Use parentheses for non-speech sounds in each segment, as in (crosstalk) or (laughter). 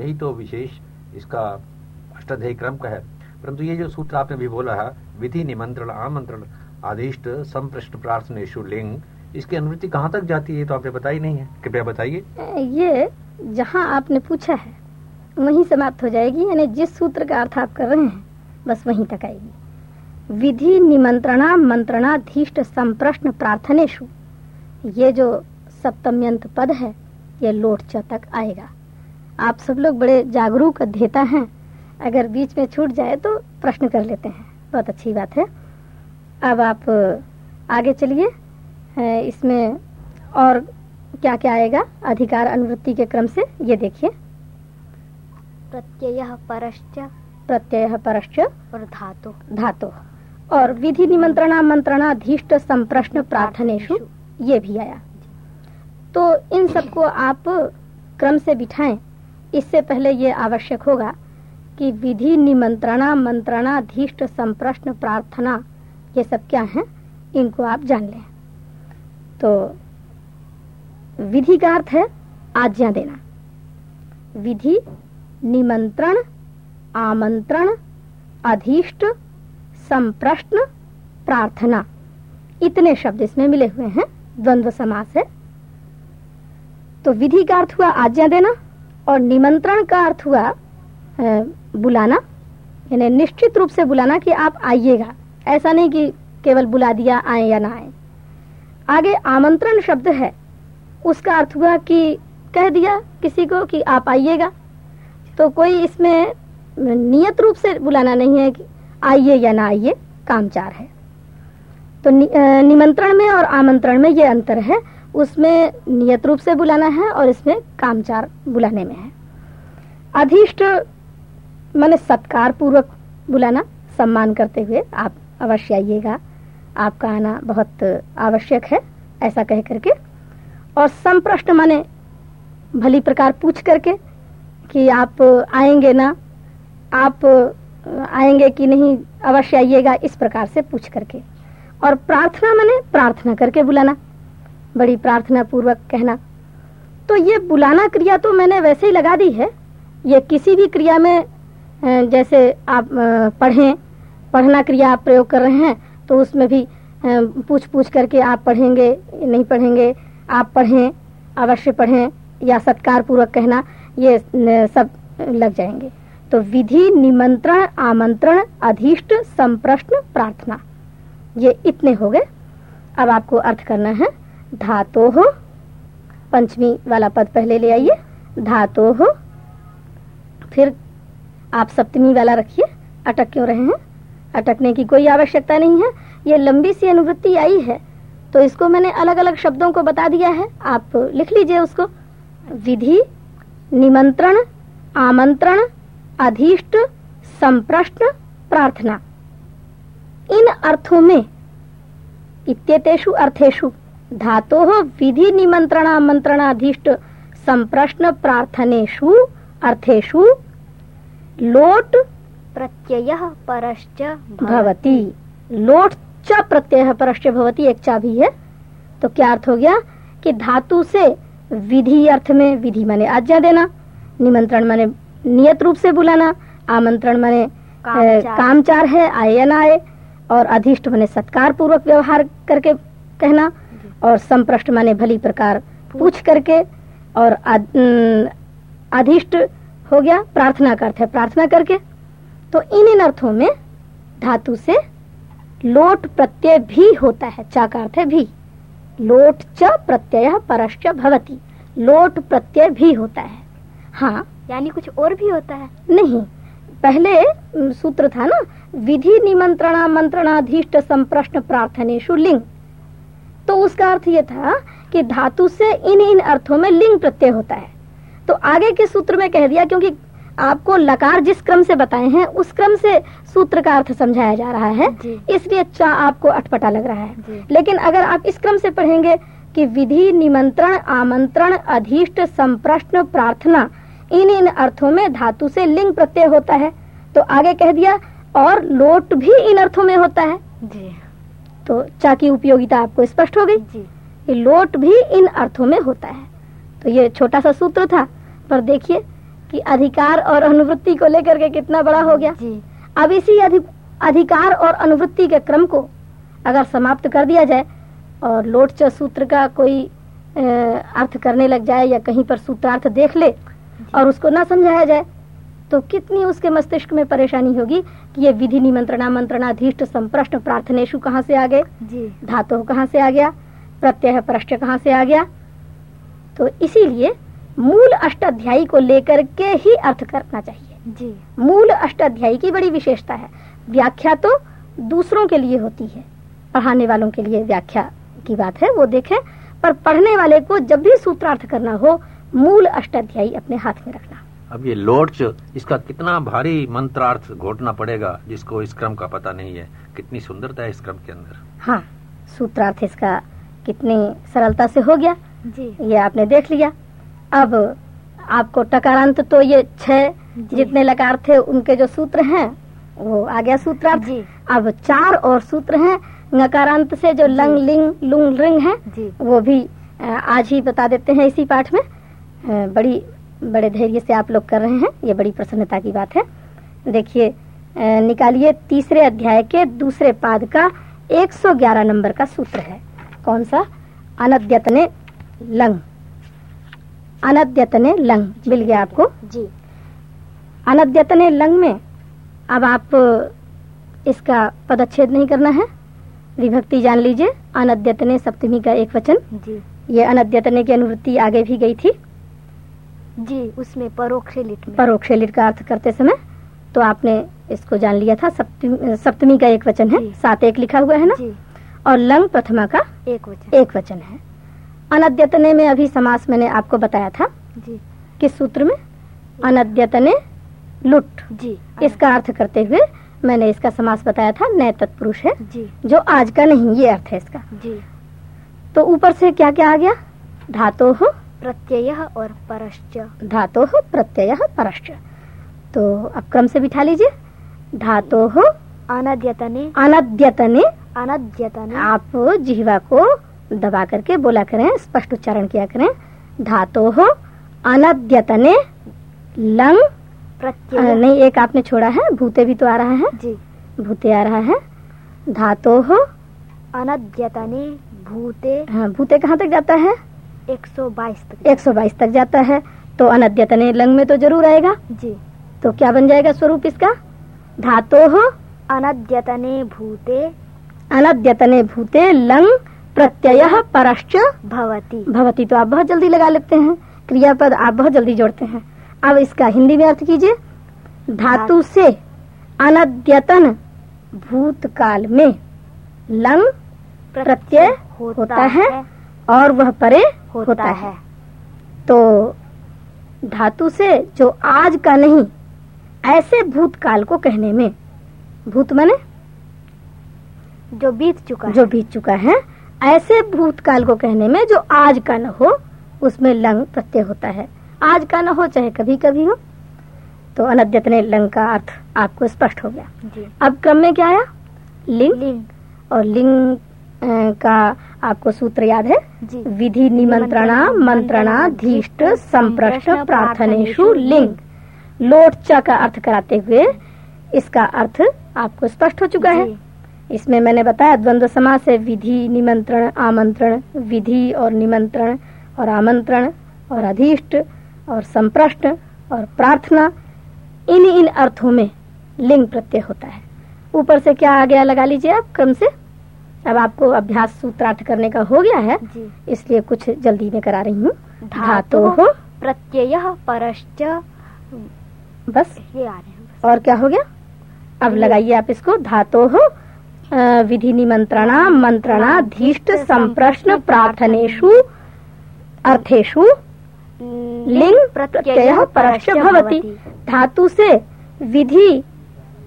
यही तो विशेष इसका अष्टाध्यायी क्रम का है। परंतु ये जो सूत्र आपने भी बोला है, विधि निमंत्रण, आमंत्रण, आदिष्ट संप्रश्न प्रार्थनेशु लिंग, इसकी अनुवृत्ति कहाँ तक जाती है तो आपने बताई नहीं है। कृपया बताइए। ये जहाँ आपने पूछा है, वहीं समाप्त हो जाएगी, यानी जिस सूत्र का अर्थ आप कर रहे हैं, बस वहीं तक आएगी। विधि निमंत्रणा, मंत्रणाधीष्ट, संप्रश्न प्रार्थनेशु ये जो सप्तम्यंत पद है, ये लोट च तक आएगा। आप सब लोग बड़े जागरूक अध्येता हैं। अगर बीच में छूट जाए तो प्रश्न कर लेते हैं। बहुत अच्छी बात है। अब आप आगे चलिए। इसमें और क्या क्या आएगा? अधिकार अनुवृत्ति के क्रम से ये देखिए। प्रत्यय परश्च। प्रत्यय परश्च। और धातु। धातु। और विधि निमंत्रणा मंत्रणाधीष्ट संप्रश्न प्रार्थनेशु ये भी आया। तो इन सबको आप क्रम से बिठाएँ। इससे पहले ये आवश्यक होगा कि विधि निमंत्रणा मंत्रणा मंत्रणाधीष्ट, संप्रश्न, प्रार्थना, ये सब क्या है, इनको आप जान लें। तो विधि का अर्थ है आज्ञा देना। विधि निमंत्रण, आमंत्रण, अधीष्ट, संप्रश्न, प्रार्थना, इतने शब्द इसमें मिले हुए हैं, द्वंद्व समास है। तो विधि का अर्थ हुआ आज्ञा देना और निमंत्रण का अर्थ हुआ बुलाना। यानी निश्चित रूप से बुलाना कि आप आइएगा। ऐसा नहीं कि केवल बुला दिया आए या ना आए। आगे आमंत्रण शब्द है। उसका अर्थ हुआ कि कह दिया किसी को कि आप आइएगा। तो कोई इसमें नियत रूप से बुलाना नहीं है कि आइए या ना आइए कामचार है। तो नि, निमंत्रण में और आमंत्रण में ये अंतर है। उसमें नियत रूप से बुलाना है और इसमें कामचार बुलाने में है। अधिष्ट मैंने सत्कार पूर्वक बुलाना, सम्मान करते हुए आप अवश्य आइएगा। आपका आना बहुत आवश्यक है, ऐसा कह करके। और संप्रश्न माने भली प्रकार पूछ करके कि आप आएँगे ना, आप आएँगे कि नहीं, अवश्य आइएगा, इस प्रकार से पूछ करके। और प्रार्थना माने प्रार्थना करके बुलाना। बड़ी प्रार्थना पूर्वक कहना तो ये बुलाना क्रिया तो मैंने वैसे ही लगा दी है। ये किसी भी क्रिया में जैसे आप पढ़ें, पढ़ना क्रिया आप प्रयोग कर रहे हैं तो उसमें भी पूछ पूछ करके आप पढ़ेंगे, नहीं पढ़ेंगे, आप पढ़ें, अवश्य पढ़ें, या सत्कार पूर्वक कहना, ये सब लग जाएँगे। तो विधि निमंत्रण, आमंत्रण अधिष्ट संप्रश्न, प्रार्थना, ये इतने हो गए। अब आपको अर्थ करना है धातो हो पंचमी वाला पद पहले ले आइए, धातो हो फिर आप सप्तमी वाला रखिए, अटक क्यों रहे हैं? अटकने की कोई आवश्यकता नहीं है, ये लंबी सी अनुवृत्ति आई है तो इसको मैंने अलग अलग शब्दों को बता दिया है, आप लिख लीजिए उसको। विधि, निमंत्रण, आमंत्रण अधीष्ट संप्रश्न, प्रार्थना। इन अर्थों में इत्यतेषु अर्थेषु धातो विधि निमंत्रण आमंत्रण अधीष्ट संप्रश्न प्रार्थनेशु अर्थेशु लोट प्रत्यय परश्च भवती। लोट च प्रत्यय परश्च भवती एक चा भी है। तो क्या अर्थ हो गया? कि धातु से विधि अर्थ में विधि माने आज्ञा देना निमंत्रण माने नियत रूप से बुलाना आमंत्रण माने कामचार, कामचार है आए या ना आए और अधिष्ट माने सत्कार पूर्वक व्यवहार करके कहना और संप्रष्ट माने भली प्रकार पूछ करके और अधिष्ट हो गया प्रार्थना का अर्थ है प्रार्थना करके। तो इन इन अर्थों में धातु से लोट प्रत्यय भी होता है। चा का अर्थ है भी। लोट च प्रत्यय परश्च भवती। लोट प्रत्यय भी होता है। हाँ। यानी कुछ और भी होता है? नहीं। पहले सूत्र था ना विधि निमंत्रणा मंत्रणाधीष्ट संप्रश्न प्रार्थनेशु लिंग। तो उसका अर्थ ये था कि धातु से इन इन अर्थों में लिंग प्रत्यय होता है। तो आगे के सूत्र में कह दिया क्योंकि आपको लकार जिस क्रम से बताए हैं उस क्रम से सूत्र का अर्थ समझाया जा रहा है। इसलिए चा आपको अटपटा लग रहा है। लेकिन अगर आप इस क्रम से पढ़ेंगे कि विधि निमंत्रण आमंत्रण अधीष्ट संप्रश्न प्रार्थना इन इन अर्थों में धातु से लिंग प्रत्यय होता है तो आगे कह दिया और लोट भी इन अर्थों में होता है। जी। तो चा की उपयोगिता आपको स्पष्ट हो गई। लोट भी इन अर्थों में होता है। तो ये छोटा सा सूत्र था पर देखिए कि अधिकार और अनुवृत्ति को लेकर के कितना बड़ा हो गया। जी। अब इसी अधि, अधिकार और अनुवृत्ति के क्रम को अगर समाप्त कर दिया जाए और लोट च सूत्र का कोई अर्थ करने लग जाए या कहीं पर सूत्रार्थ देख ले और उसको ना समझाया जाए तो कितनी उसके मस्तिष्क में परेशानी होगी कि ये विधि निमंत्रणा मंत्रणाधीष्ट संप्रश्न प्रार्थनेशु कहाँ से आ गए? धातु कहाँ से आ गया? प्रत्यय प्रश्न कहाँ से आ गया? तो इसीलिए मूल अष्टाध्यायी को लेकर के ही अर्थ करना चाहिए। जी। मूल अष्टाध्यायी की बड़ी विशेषता है। व्याख्या तो दूसरों के लिए होती है। पढ़ाने वालों के लिए व्याख्या की बात है वो देखें। पर पढ़ने वाले को जब भी सूत्रार्थ करना हो मूल अष्टाध्यायी अपने हाथ में रखना। अब ये लोड्स इसका कितना भारी मंत्रार्थ घोटना पड़ेगा जिसको इस क्रम का पता नहीं है। कितनी सुंदरता है इस क्रम के अंदर। हाँ सूत्रार्थ इसका कितनी सरलता से हो गया। जी। ये आपने देख लिया। अब आपको टकारांत तो ये छह जितने लकार थे उनके जो सूत्र हैं वो आ गया सूत्रार्थ। जी। अब चार और सूत्र हैं नकारांत से जो लंग लिंग लुंग रिंग है वो भी आज ही बता देते हैं इसी पाठ में। बड़ी बड़े धैर्य से आप लोग कर रहे हैं ये बड़ी प्रसन्नता की बात है। देखिए निकालिए तीसरे अध्याय के दूसरे पाद का 111 नंबर का सूत्र है। कौन सा? अनद्यतने लंग। अनद्यतने लंग। मिल गया आपको? जी। अनद्यतने लंग में अब आप इसका पदच्छेद नहीं करना है। विभक्ति जान लीजिए अनद्यतने सप्तमी का एक वचन। जी। ये अनद्यतने की अनुवृत्ति आगे भी गई थी। जी उसमें परोक्ष लिट में। परोक्ष लिट का अर्थ करते समय तो आपने इसको जान लिया था सप्तमी, सप्तमी का एक वचन है सात एक लिखा हुआ है ना? जी। और लंग प्रथमा का एक वचन। एक वचन है। अनद्यतने में अभी समास मैंने आपको बताया था जी। किस सूत्र में? अनद्यतने लुट। जी इसका अर्थ करते हुए मैंने इसका समास बताया था नए तत्पुरुष है जी। जो आज का नहीं ये अर्थ है इसका। जी। तो ऊपर से क्या क्या आ गया? धातो हो प्रत्यय और परश्च। धातो प्रत्यय परश्च। तो अब क्रम से बिठा लीजिए। धातो हो अनद्यतने। अनद्यतने। अनद्यतने। आप जिहवा को दबा करके बोला करें स्पष्ट उच्चारण किया करें। धातो हो अनद्यतने। लंग। प्रत्यय। नहीं एक आपने छोड़ा है भूते भी तो आ रहा है। जी। भूते आ रहा है। धातो हो अनद्यतने भूते। हाँ, भूते कहाँ तक जाता है? 122 तक। 122 तक जाता है। तो अनद्यतने लंग में तो ज़रूर आएगा। जी। तो क्या बन जाएगा स्वरूप इसका? धातो हो अनद्यतने भूते। अनद्यतने भूते लंग प्रत्यय परश्च भवति। भवती। तो आप बहुत जल्दी लगा लेते हैं। क्रियापद आप बहुत जल्दी जोड़ते हैं। अब इसका हिंदी में अर्थ कीजिए। धातु से अनद्यतन भूतकाल में लंग प्रत्यय होता है। और वह परे होता होता है। तो धातु से जो आज का नहीं ऐसे भूतकाल को कहने में भूत माने? जो बीत चुका जो बीत चुका है ऐसे भूतकाल को कहने में जो आज का न हो उसमें लंग प्रत्यय होता है। आज का न हो चाहे कभी कभी हो। तो अनद्यतने लंग का अर्थ आपको स्पष्ट हो गया। जी। अब क्रम में क्या आया? लिंग। लिंग। और लिंग का आपको सूत्र याद है? विधि निमंत्रणा मंत्रणा मंत्रणाधीष्ट संप्रश्न प्रार्थनेशु लिंग। लोट च का अर्थ कराते हुए इसका अर्थ आपको स्पष्ट हो चुका है। इसमें मैंने बताया द्वंद्व समास है विधि निमंत्रण आमंत्रण विधि और निमंत्रण और आमंत्रण और अधिष्ट और संप्रष्ट और प्रार्थना। इन इन अर्थों में लिंग प्रत्यय होता है। ऊपर से क्या आ गया लगा लीजिए आप क्रम से। अब आपको अभ्यास सूत्रार्थ करने का हो गया है। इसलिए कुछ जल्दी में करा रही हूँ। धातु हो। प्रत्यय परश्च। बस। ये आ रहे हैं और क्या हो गया? अब लगाइए आप इसको। धातो हो। विधि निमंत्रणा मंत्रणा धीष्ट संप्रश्न प्रार्थनेशु अर्थेशु लिंग प्रत्यय परश्च भवति। धातु से विधि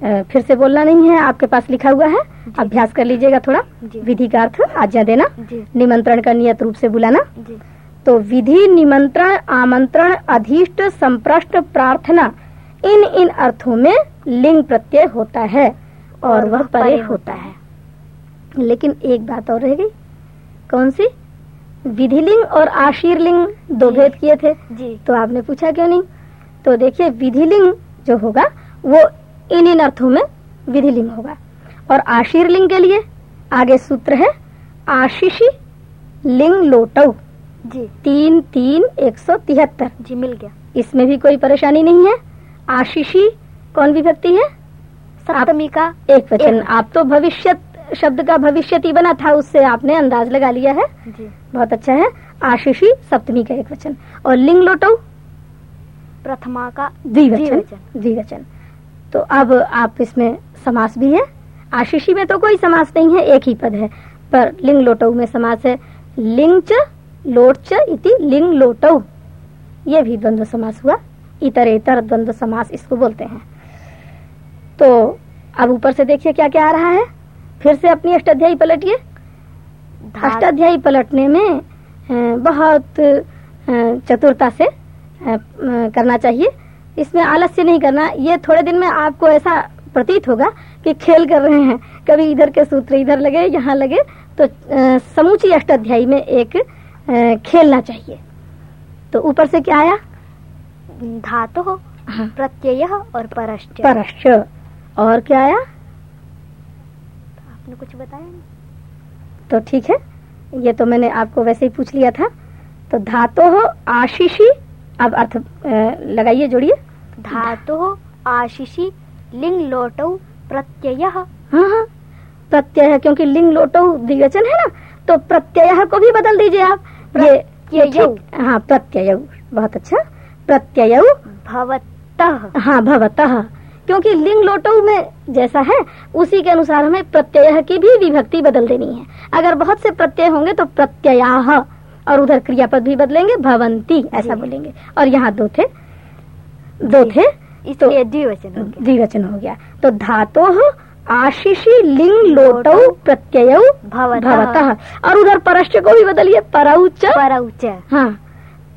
फिर से बोलना नहीं है आपके पास लिखा हुआ है। अभ्यास कर लीजिएगा थोड़ा। विधि का अर्थ आज्ञा देना। निमंत्रण का नियत रूप से बुलाना। तो विधि निमंत्रण आमंत्रण अधीष्ट संप्रश्न प्रार्थना इन इन अर्थों में लिंग प्रत्यय होता है और वह परे होता है। लेकिन एक बात और रह गई। कौन सी? विधिलिंग और आशीर्लिंग दो भेद किए थे। जी। तो आपने पूछा क्यों नहीं? तो देखिए विधिलिंग जो होगा वो इन इन अर्थों में विधिलिंग होगा। और आशीर्लिंग के लिए आगे सूत्र है आशीषी लिंग लोटव जी। तीन तीन एक सौ तिहत्तर। जी मिल गया। इसमें भी कोई परेशानी नहीं है। आशीषी कौन विभक्ति है? सप्तमी का एक वचन। आप तो भविष्य शब्द का भविष्यति बना था उससे आपने अंदाज लगा लिया है। जी। बहुत अच्छा है। आशीषी सप्तमी का एक वचन। और लिंग लोटो प्रथमा का द्विवचन। द्विवचन। तो अब आप इसमें समास भी है। आशीषी में तो कोई समास नहीं है एक ही पद है। पर लिंग लोटौ में समास है। लिंग च लोट च इति लिंग लोटौ ये भी द्वंद्व समास हुआ। इतरेतर द्वंद्व समास इसको बोलते हैं। तो अब ऊपर से देखिए क्या क्या आ रहा है। फिर से अपनी अष्टाध्यायी पलटिए। अष्टाध्यायी पलटने में बहुत चतुरता से करना चाहिए। इसमें आलस्य नहीं करना। ये थोड़े दिन में आपको ऐसा प्रतीत होगा कि खेल कर रहे हैं। कभी इधर के सूत्र इधर लगे यहाँ लगे तो समूची अष्टाध्यायी में एक खेलना चाहिए। तो ऊपर से क्या आया? धातु हो। हाँ, प्रत्यय और परश्च। परश्च। और क्या आया? आपने कुछ बताया नहीं? तो ठीक है। ये तो मैंने आपको वैसे ही पूछ लिया था। तो धातो हो आशीषी अब अर्थ लगाइए जोड़िए। धातु आशीषी लिंग लोटो प्रत्यय। हाँ हाँ। प्रत्यय क्योंकि लिंग लोटो द्विवचन है ना तो प्रत्यय को भी बदल दीजिए आप। ये ये हाँ प्रत्यय बहुत अच्छा। प्रत्यय। भवतः। हाँ भवतः। क्योंकि लिंग लोटो में जैसा है उसी के अनुसार हमें प्रत्यय की भी विभक्ति बदल देनी है। अगर बहुत से प्रत्यय होंगे तो प्रत्ययाह और उधर क्रियापद भी बदलेंगे भवंती ऐसा बोलेंगे। और यहाँ दो थे। दो थे इसलिए द्विवचन द्विवचन हो गया। तो धातो आशीषी लिंग लोट प्रत्यय भवतः। और उधर परश्च को भी बदलिए परौच। परौच। हाँ।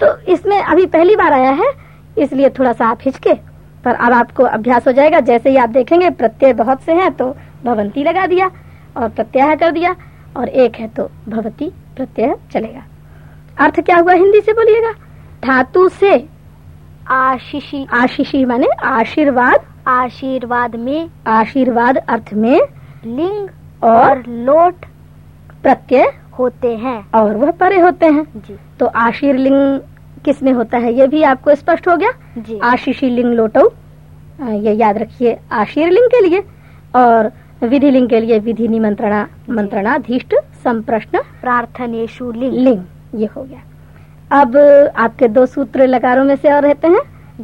तो इसमें अभी पहली बार आया है इसलिए थोड़ा सा आप हिचके। पर अब आपको अभ्यास हो जाएगा। जैसे ही आप देखेंगे प्रत्यय बहुत से हैं तो भवंती लगा दिया और प्रत्यय कर दिया। और एक है तो भवती प्रत्यय चलेगा। अर्थ क्या हुआ हिंदी से बोलिएगा? धातु से आशीषी। आशीषी माने आशीर्वाद। आशीर्वाद में आशीर्वाद अर्थ में लिंग और और लोट प्रत्यय होते हैं। और वह परे होते हैं। जी। तो आशीर्लिंग किसमें होता है ये भी आपको स्पष्ट हो गया? जी। आशीषी लिंग लोटो। ये याद रखिए आशीर्लिंग के लिए और विधि लिंग के लिए विधि निमंत्रणा मंत्रणाधीष्ट संप्रश्न प्रार्थनेशु लिंग। लिंग। ये हो गया। अब आपके दो सूत्र लकारों में से और रहते हैं।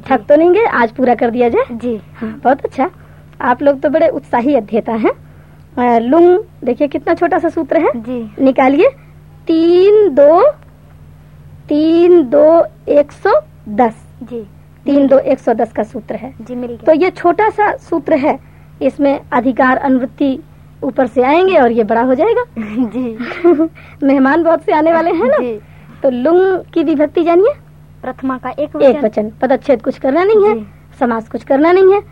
थक तो नहीं गए आज पूरा कर दिया जाए। जी। हाँ बहुत अच्छा। आप लोग तो बड़े उत्साही अध्येता हैं। लुंग देखिए कितना छोटा सा सूत्र है। जी। निकालिए। तीन दो तीन दो एक सौ दस। जी। तीन दो एक सौ दस का सूत्र है। जी मिल गया। तो ये छोटा सा सूत्र है। इसमें अधिकार अनुवृत्ति ऊपर से आएँगे और ये बड़ा हो जाएगा। (laughs) जी। (laughs) मेहमान बहुत से आने वाले हैं ना? तो लुंग की विभक्ति जानिए। प्रथमा का एक वचन एक वचन। पदच्छेद कुछ करना नहीं है। समास कुछ करना नहीं है।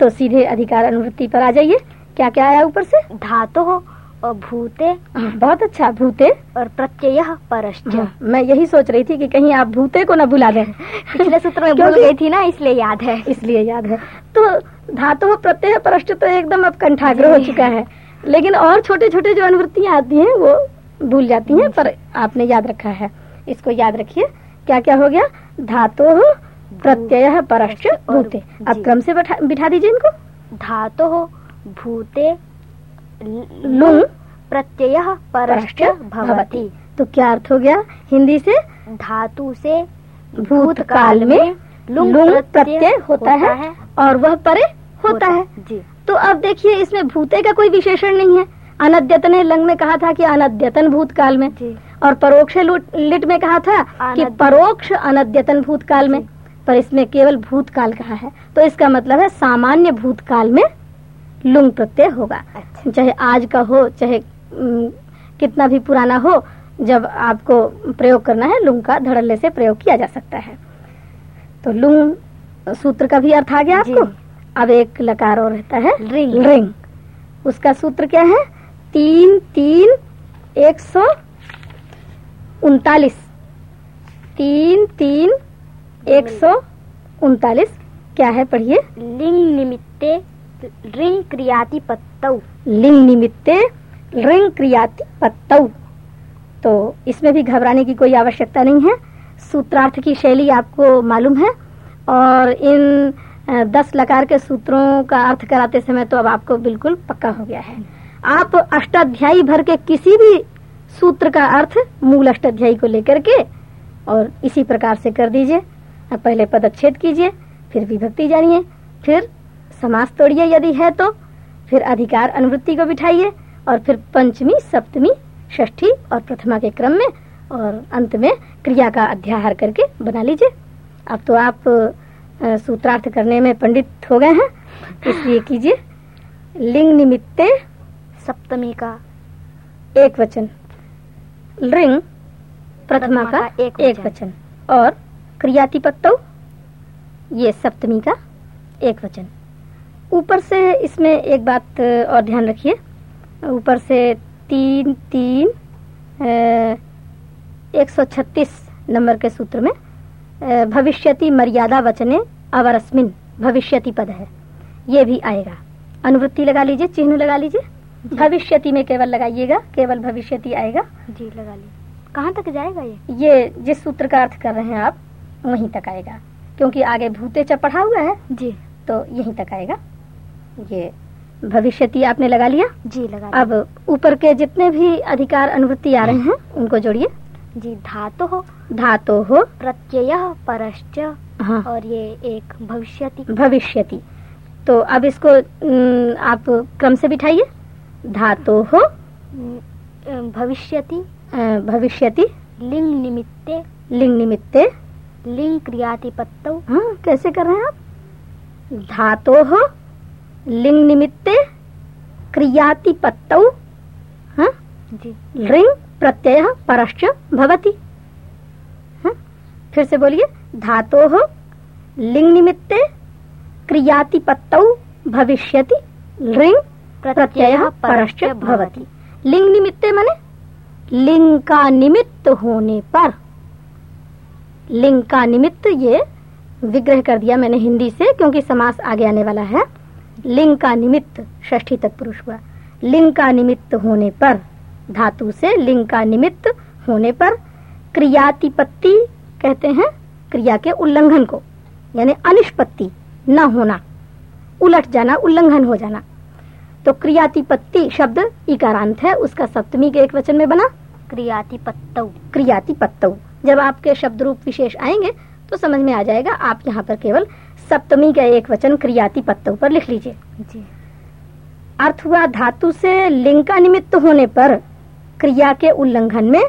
तो सीधे अधिकार अनुवृत्ति पर आ जाइए। क्या क्या आया ऊपर से? धातु हो और भूते। हाँ, बहुत अच्छा। भूते। और प्रत्यय परश्च। हाँ, मैं यही सोच रही थी कि कहीं आप भूते को न भुला दें। (laughs) पिछले सूत्र में भूल गई थी ना इसलिए याद है। इसलिए याद है। तो धातु प्रत्यय परष्ट तो एकदम अब कंठाग्र हो चुका है। लेकिन और छोटे छोटे जो अनुवृत्तियाँ आती हैं वो भूल जाती हैं पर आपने याद रखा है। इसको याद रखिए। क्या क्या हो गया? धातु प्रत्यय परश्च भूते। अब क्रम से बैठा बिठा दीजिए इनको। धातु भूते लुंग प्रत्यय परश्च भवति। तो क्या अर्थ हो गया? हिंदी से? धातु से भूतकाल में लुंग प्रत्यय होता है और वह परे होता है। जी। तो अब देखिए इसमें भूते का कोई विशेषण नहीं है। अनद्यतन लंग में कहा था कि अनद्यतन भूतकाल में। और परोक्ष लुट- में कहा था कि परोक्ष अनद्यतन भूतकाल में। पर इसमें केवल भूतकाल कहा है। तो इसका मतलब है सामान्य भूतकाल में लुंग प्रत्यय होगा। अच्छा। चाहे आज का हो चाहे कितना भी पुराना हो जब आपको प्रयोग करना है लुंग का धड़ल्ले से प्रयोग किया जा सकता है। तो लुंग सूत्र का भी अर्थ आ गया। आपको? अब एक लकार और रहता है रिंग। रिंग उसका सूत्र क्या है? तीन तीन एक सौ उनतालीस. तीन तीन एक सौ उनतालीस. क्या है पढ़िए? लिंग निमित्ते रिंग क्रियाति पत्तौ. लिंग निमित्ते रिंग क्रियाति पत्तौ. तो इसमें भी घबराने की कोई आवश्यकता नहीं है. सूत्रार्थ की शैली आपको मालूम है और इन दस लकार के सूत्रों का अर्थ कराते समय तो अब आपको बिल्कुल पक्का हो गया है। आप अष्टाध्यायी भर के किसी भी सूत्र का अर्थ मूल अष्टाध्यायी को लेकर के और इसी प्रकार से कर दीजिए। पहले पदच्छेद कीजिए, फिर विभक्ति जानिए, फिर समास तोड़िए यदि है तो फिर अधिकार अनुवृत्ति को बिठाइए और फिर पंचमी, सप्तमी, षष्ठी और प्रथमा के क्रम में और अंत में क्रिया का अध्याहार करके बना लीजिए। अब तो आप सूत्रार्थ करने में पंडित हो गए हैं। इसलिए कीजिए। लिंग निमित्ते सप्तमी का एक वचन। लिंग प्रथमा का एक एक वचन। और क्रियातिपत्तौ ये सप्तमी का एक वचन। ऊपर से इसमें एक बात और ध्यान रखिए। ऊपर से तीन तीन एक सौ छत्तीस नंबर के सूत्र में भविष्यति मर्यादा वचने अवरस्मिन भविष्यति पद है। ये भी आएगा। अनुवृत्ति लगा लीजिए चिन्ह लगा लीजिए। भविष्यति में केवल लगाइएगा केवल भविष्यति आएगा। जी लगा ली। कहाँ तक जाएगा ये? ये जिस सूत्र का अर्थ कर रहे हैं आप वहीं तक आएगा। क्योंकि आगे भूते च पढ़ा हुआ है जी। तो यहीं तक आएगा। ये भविष्यति आपने लगा लिया। जी लगा अब ऊपर के जितने भी अधिकार अनुवृत्ति आ रहे हैं उनको जोड़िए। जी धातु। हो धातो। हो प्रत्यय परश्च हाँ। और ये एक भविष्यति। भविष्यति। तो अब इसको न, आप क्रम से बिठाइए। धातो। हो भविष्यति भविष्यति। लिंग निमित्ते लिंग निमित्ते लिंग क्रियातिपत्तौ हाँ कैसे कर रहे हैं आप? धातो। हो लिंग निमित्ते क्रियातिपत्तौ हाँ? जी। लिंग प्रत्यय परश्च भवति। हाँ? फिर से बोलिए, धातो हो लिंग निमित्ते क्रियातिपत्तौ भविष्यति लिंग प्रत्यय परश्च भवति। लिंग निमित्ते माने लिंग का निमित्त होने पर। लिंग का निमित्त ये विग्रह कर दिया मैंने हिंदी से, क्योंकि समास आगे आने वाला है। लिंग का निमित्त षष्ठी तत्पुरुष हुआ। लिंग का निमित्त होने पर। धातु से लिंग का निमित्त होने पर क्रियातिपत्ति कहते हैं क्रिया के उल्लंघन को यानी अनिष्पत्ति न होना उलट जाना उल्लंघन हो जाना। तो क्रियातिपत्ति शब्द इकारांत है उसका सप्तमी के एक वचन में बना। क्रियातिपत्तौ। क्रियातिपत्तौ। जब आपके शब्द रूप विशेष आएँगे तो समझ में आ जाएगा आप यहाँ पर केवल सप्तमी का एक वचन क्रियातिपत्तौ पर लिख लीजिए। जी। अर्थ हुआ धातु से लिंग का निमित्त होने पर क्रिया के उल्लंघन में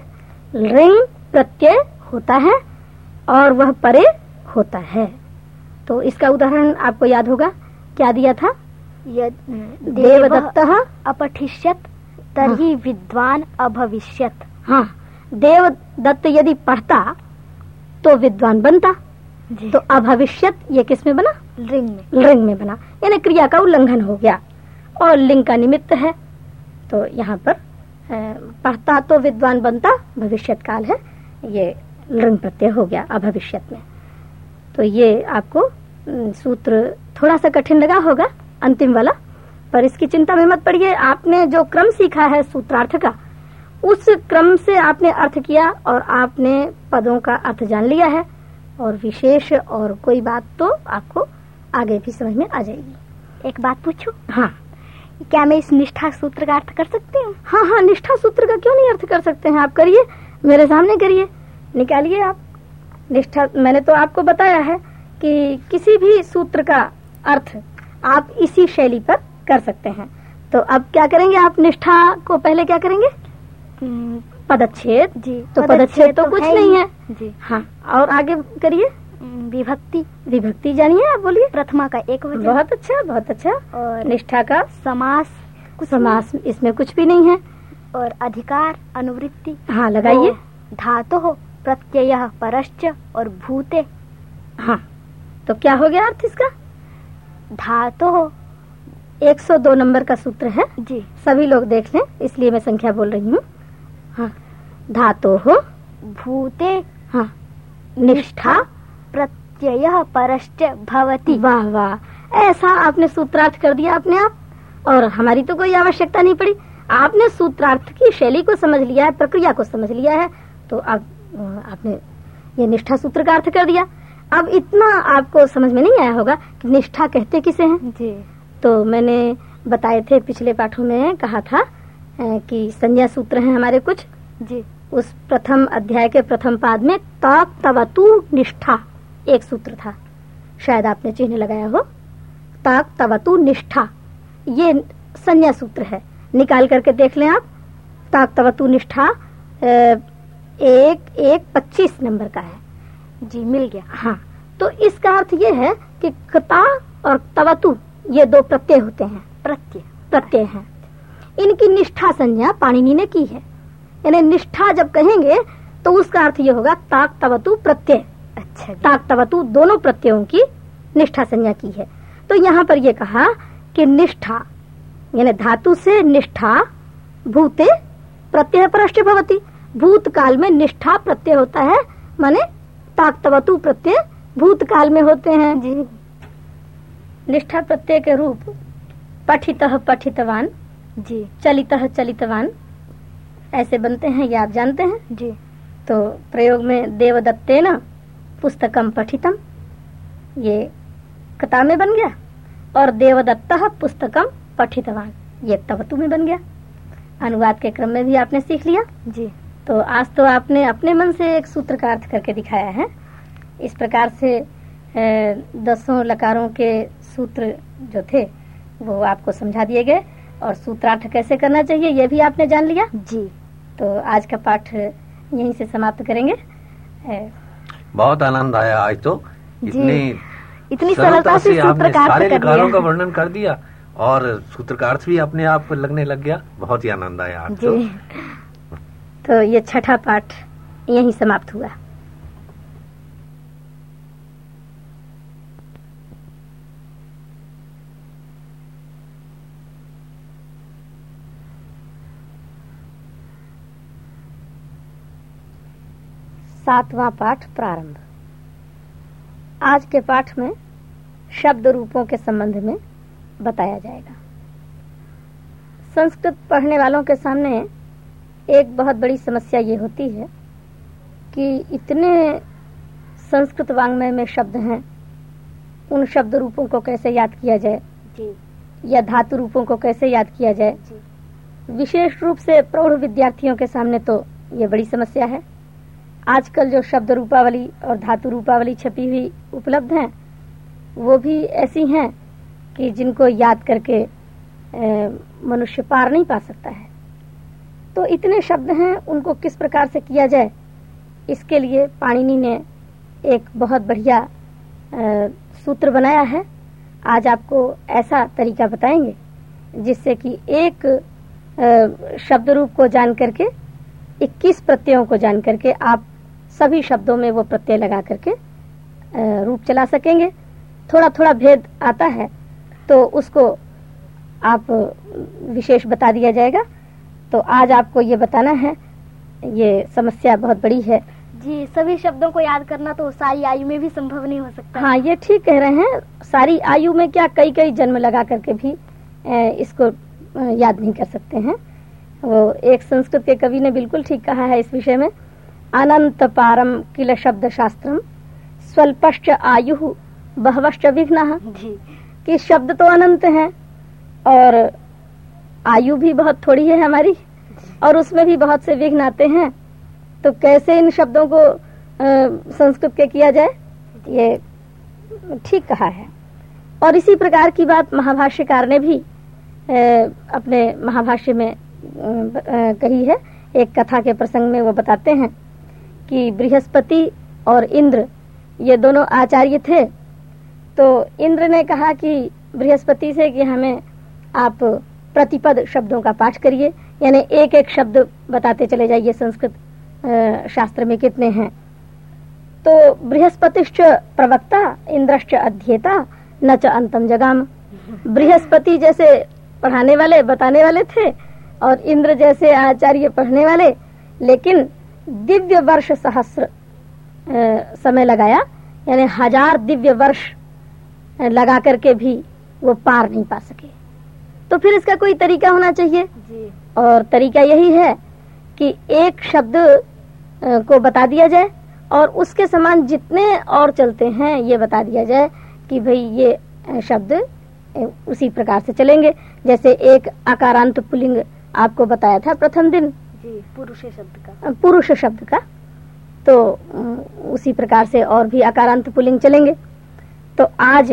रिंग प्रत्यय होता है और वह परे होता है। तो इसका उदाहरण आपको याद होगा क्या दिया था? देवदत्त अपठिष्यत तर्हि विद्वान अभविष्यत। हाँ। देवदत्त यदि पढ़ता तो विद्वान बनता। तो अभविष्यत ये किसमें बना? रिंग में। लिंग में बना। यानी क्रिया का उल्लंघन हो गया और लिंग का निमित्त है। तो यहाँ पर पढ़ता तो विद्वान बनता भविष्यत काल है। ये लिंग प्रत्यय हो गया अभविष्यत में। तो ये आपको सूत्र थोड़ा सा कठिन लगा होगा अंतिम वाला पर इसकी चिंता में मत पड़िए। आपने जो क्रम सीखा है सूत्रार्थ का उस क्रम से आपने अर्थ किया और आपने पदों का अर्थ जान लिया है। और विशेष और कोई बात तो आपको आगे भी समझ में आ जाएगी। एक बात पूछूँ? हाँ। क्या मैं इस निष्ठा सूत्र का अर्थ कर सकती हूँ? हाँ हाँ निष्ठा सूत्र का क्यों नहीं अर्थ कर सकते हैं? आप करिए मेरे सामने करिए निकालिए आप। निष्ठा मैंने तो आपको बताया है कि किसी भी सूत्र का अर्थ आप इसी शैली पर कर सकते हैं। तो अब क्या करेंगे आप? निष्ठा को पहले क्या करेंगे? हम्म, पदच्छेद। जी तो पदच्छेद तो तो कुछ नहीं है। जी। हाँ और आगे करिए। विभक्ति विभक्ति जानिए आप बोलिए। प्रथमा का एक वचन। बहुत अच्छा बहुत अच्छा। और निष्ठा का। समास समास इसमें कुछ भी नहीं है। और अधिकार अनुवृत्ति। हाँ लगाइए। धातु हो प्रत्यय परश्च और भूते। हाँ तो क्या हो गया अर्थ इसका? धातु हो 102 नंबर का सूत्र है। जी। सभी लोग देख लें इसलिए मैं संख्या बोल रही हूँ। हाँ धातो हो भूते। हाँ निष्ठा। प्रत्यय परश्च भवति। वाह वाह। ऐसा आपने सूत्रार्थ कर दिया अपने आप? और हमारी तो कोई आवश्यकता नहीं पड़ी। आपने सूत्रार्थ की शैली को समझ लिया है प्रक्रिया को समझ लिया है तो अब आपने ये निष्ठा सूत्र का अर्थ कर दिया। अब इतना आपको समझ में नहीं आया होगा कि निष्ठा कहते किसे हैं। जी। तो मैंने बताए थे पिछले पाठों में कहा था कि संज्ञा सूत्र हैं हमारे कुछ। जी। उस प्रथम अध्याय के प्रथम पाद में ताक तवतु निष्ठा। एक सूत्र था। शायद आपने चिन्ह लगाया हो। ताक तवतु निष्ठा। ये संज्ञा सूत्र है। निकाल करके देख लें आप। ताक तवतु निष्ठा एक एक पच्चीस नंबर का है। जी मिल गया। हाँ। तो इसका अर्थ ये है कि कता और तवतु ये दो प्रत्यय होते हैं। प्रत्यय। प्रत्यय हैं। इनकी निष्ठा संज्ञा पाणिनि ने की है। यानी निष्ठा जब कहेंगे तो उसका अर्थ ये होगा ताक तवतु प्रत्यय। अच्छा ताक तवतु दोनों प्रत्ययों की निष्ठा संज्ञा की है। तो यहाँ पर ये कहा कि निष्ठा यानी धातु से निष्ठा भूते प्रत्यय परश्च भवती। भूतकाल में निष्ठा प्रत्यय होता है माने ताक तवतु प्रत्यय भूतकाल में होते हैं। जी। निष्ठा प्रत्यय के रूप पठित पठितवान जी। चलित चलितवान ऐसे बनते हैं ये आप जानते हैं? जी। तो प्रयोग में देवदत्ते न पुस्तकम पठितम ये कथा में बन गया और देवदत्त पुस्तकम पठितवान। ये तवतु में बन गया। अनुवाद के क्रम में भी आपने सीख लिया। जी। तो आज तो आपने अपने मन से एक सूत्र का अर्थ करके दिखाया है। इस प्रकार से दसों लकारों के सूत्र जो थे वो आपको समझा दिए गए। और सूत्रार्थ कैसे करना चाहिए ये भी आपने जान लिया। जी। तो आज का पाठ यहीं से समाप्त करेंगे। बहुत आनंद आया आज तो। इतने इतनी सरलता से आपने सारे विकारों का वर्णन कर दिया और सूत्रकार्थ भी अपने आप लगने लग गया। बहुत ही आनंद आया आज तो। तो ये छठा पाठ यही समाप्त हुआ। सातवां पाठ प्रारंभ। आज के पाठ में शब्द रूपों के संबंध में बताया जाएगा। संस्कृत पढ़ने वालों के सामने एक बहुत बड़ी समस्या ये होती है कि इतने संस्कृत वांग्मय में शब्द हैं उन शब्द रूपों को कैसे याद किया जाए? जी। या धातु रूपों को कैसे याद किया जाए? विशेष रूप से प्रौढ़ विद्यार्थियों के सामने तो ये बड़ी समस्या है। आजकल जो शब्द रूपावली और धातु रूपावली छपी हुई उपलब्ध हैं, वो भी ऐसी हैं कि जिनको याद करके मनुष्य पार नहीं पा सकता है। तो इतने शब्द हैं, उनको किस प्रकार से किया जाए? इसके लिए पाणिनि ने एक बहुत बढ़िया सूत्र बनाया है। आज आपको ऐसा तरीका बताएँगे, जिससे कि एक शब्द रूप को जान करके 21 प्रत्ययों को जान करके आप सभी शब्दों में वो प्रत्यय लगा करके रूप चला सकेंगे। थोड़ा थोड़ा भेद आता है तो उसको आप विशेष बता दिया जाएगा। तो आज आपको ये बताना है ये समस्या बहुत बड़ी है। जी सभी शब्दों को याद करना तो सारी आयु में भी संभव नहीं हो सकता। हाँ ये ठीक कह रहे हैं। सारी आयु में क्या कई कई जन्म लगा करके भी इसको याद नहीं कर सकते हैं। वो एक संस्कृत के कवि ने बिल्कुल ठीक कहा है इस विषय में। अनंत पारम किल शब्द शास्त्रम स्वल्पश्च आयु बहवश्च विघ्न। जी। कि शब्द तो अनंत है? और आयु भी बहुत थोड़ी है हमारी और उसमें भी बहुत से विघ्न आते हैं। तो कैसे इन शब्दों को अ, संस्कृत के किया जाए? ये ठीक कहा है। और इसी प्रकार की बात महाभाष्यकार ने भी अपने महाभाष्य में कही है। एक कथा के प्रसंग में वो बताते हैं। कि बृहस्पति और इंद्र, ये दोनों आचार्य थे। तो इंद्र ने कहा कि बृहस्पति से कि हमें आप प्रतिपद शब्दों का पाठ करिए, यानी एक एक शब्द बताते चले जाइए संस्कृत शास्त्र में कितने हैं। तो बृहस्पतिश्च प्रवक्ता, इंद्रश्च अध्येता, न च अंतम जगाम। बृहस्पति जैसे पढ़ाने वाले, बताने वाले थे, और इंद्र जैसे आचार्य पढ़ने वाले, लेकिन दिव्य वर्ष सहस्र समय लगाया। यानी हज़ार दिव्य वर्ष लगा करके भी वो पार नहीं पा सके। तो फिर इसका कोई तरीका होना चाहिए? जी। और तरीका यही है कि एक शब्द को बता दिया जाए और उसके समान जितने और चलते हैं ये बता दिया जाए कि भाई ये शब्द उसी प्रकार से चलेंगे। जैसे एक आकारांत पुलिंग आपको बताया था प्रथम दिन। जी पुरुष शब्द का। पुरुष शब्द का। तो उसी प्रकार से और भी आकारांत पुलिंग चलेंगे। तो आज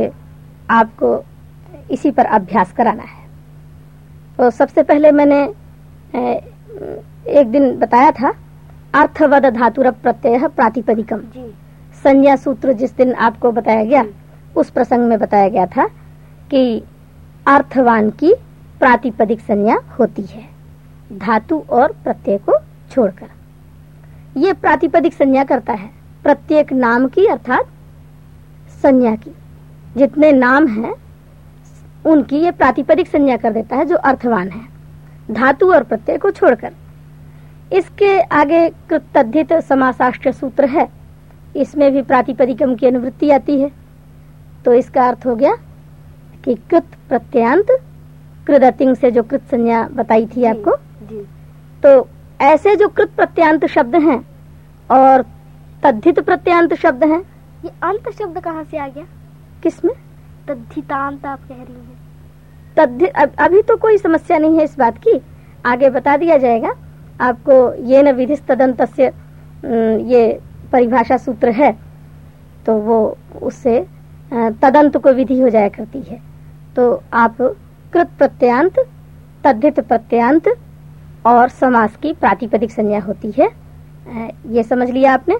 आपको इसी पर अभ्यास कराना है। तो सबसे पहले मैंने एक दिन बताया था अर्थवद धातुर प्रत्यय प्रातिपदिकम। संज्ञा सूत्र जिस दिन आपको बताया गया उस प्रसंग में बताया गया था कि अर्थवान की प्रातिपदिक संज्ञा होती है। धातु और प्रत्यय को छोड़कर। ये प्रातिपदिक संज्ञा करता है। प्रत्येक नाम की अर्थात संज्ञा की। जितने नाम हैं उनकी ये प्रातिपदिक संज्ञा कर देता है जो अर्थवान है। धातु और प्रत्यय को छोड़कर। इसके आगे कृतधित समासाष्ट्र सूत्र है। इसमें भी प्रातिपदिकम की अनुवृत्ति आती है। तो इसका अर्थ हो गया कि कृत प्रत्यांत कृदतिंग से जो कृत संज्ञा बताई थी आपको तो ऐसे जो कृत प्रत्यांत शब्द हैं और तद्धित प्रत्यांत शब्द हैं? ये अंत शब्द कहाँ से आ गया? किसमें? तद्धितांत आप कह रही हैं। तद्धि अब, अभी तो कोई समस्या नहीं है इस बात की। आगे बता दिया जाएगा। आपको ये न विधि तदंत ये परिभाषा सूत्र है तो वो उससे तदंत को विधि हो जाया करती है। तो आप कृत प्रत्यांत तद्धित प्रत्यांत और समास की प्रातिपदिक संज्ञा होती है। ये समझ लिया आपने?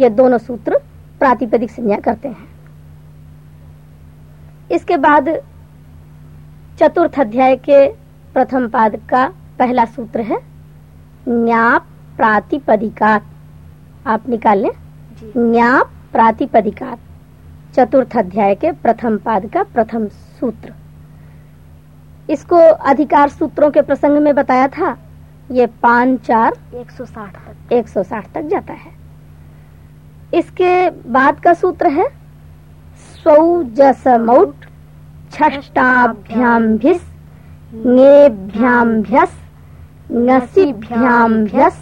ये दोनों सूत्र प्रातिपदिक संज्ञा करते हैं। इसके बाद चतुर्थ अध्याय के प्रथम पाद का पहला सूत्र है न्याप प्रातिपदिकात। आप निकाल लें। न्याप प्रातिपदिकात। चतुर्थ अध्याय के प्रथम पाद का प्रथम सूत्र। इसको अधिकार सूत्रों के प्रसंग में बताया था। ये पाँच चार एक सौ साठ तक। 160 तक जाता है। इसके बाद का सूत्र है स्वजसमौट छष्टाभ्याम्भिस ङेभ्याम्भ्यस ङसिभ्याम्भ्यस